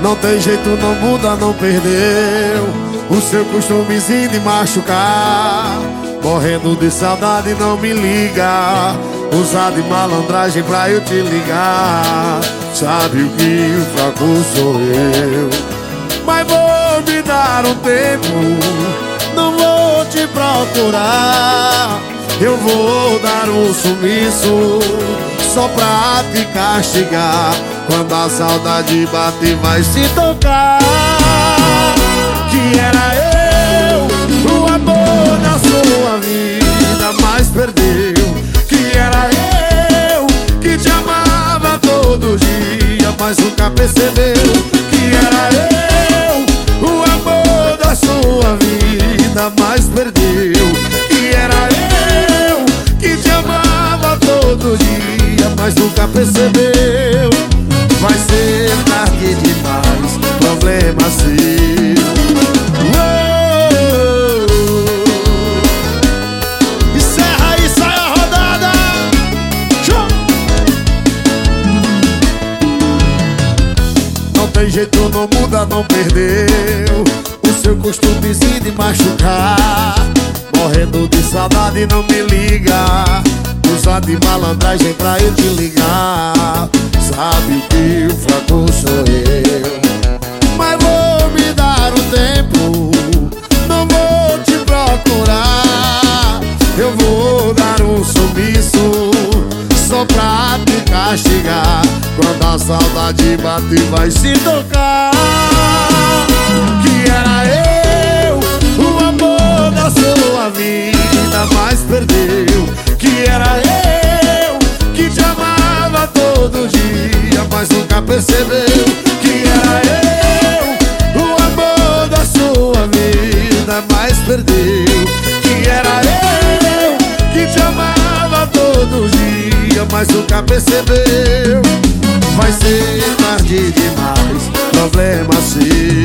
Não tem jeito, não muda, não perdeu O seu costumezinho de machucar. Morrendo de saudade, não me liga. Usar de malandragem pra eu te ligar. Sabe o que o fraco sou eu. Mas vou dar um tempo Não vou te procurar. Eu vou dar um sumiço Só pra te castigar. Quando a saudade bate vai se tocar. Que era eu, o amor da sua vida Mas perdeu. Que era eu, que te amava todo dia Mas nunca percebeu percebeu Vai ser tarde demais, problema seu. Encerra aí, sai a rodada! Não tem jeito, não muda, não perdeu. O seu costumezinho de machucar. Morrendo de saudade, não me liga Usar de malandragem pra eu te ligar. Sabe que o fraco sou eu. Mas vou me dar um tempo. Não vou te procurar. Eu vou dar um sumiço Só pra te castigar. Quando a saudade bate vai se tocar. Que era percebeu Que era eu O amor da sua vida Mas perdeu. Que era eu Que te amava todo dia Mas nunca percebeu. Vai ser tarde demais Problema seu